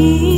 की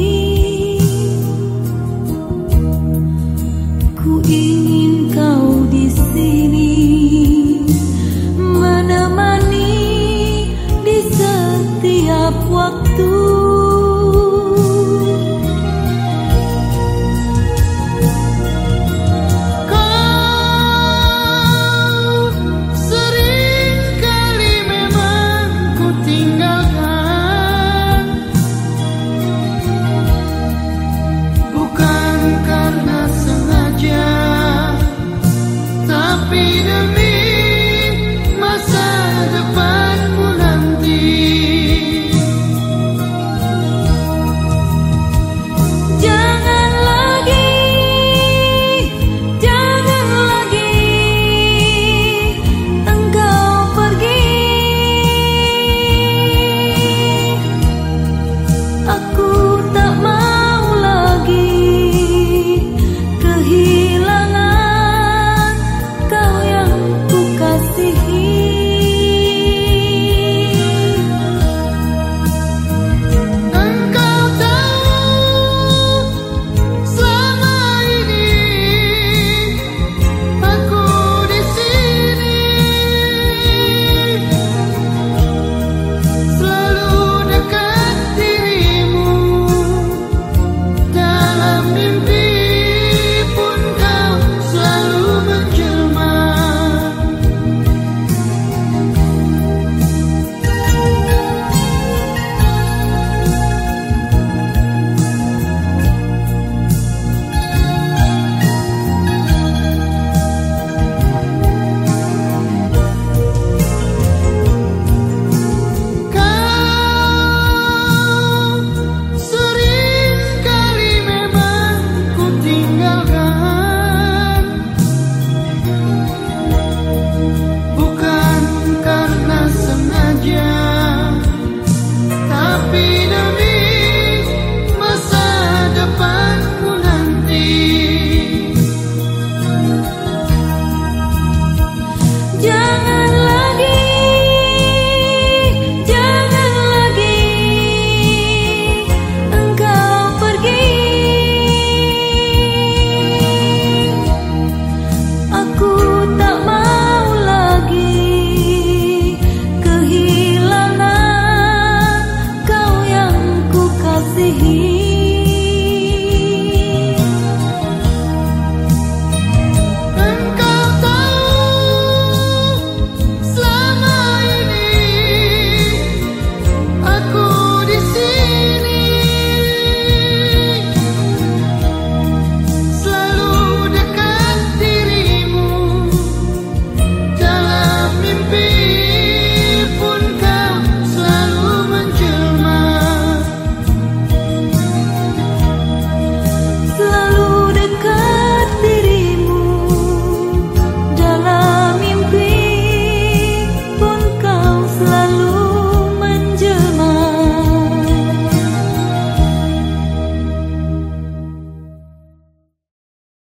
be to me.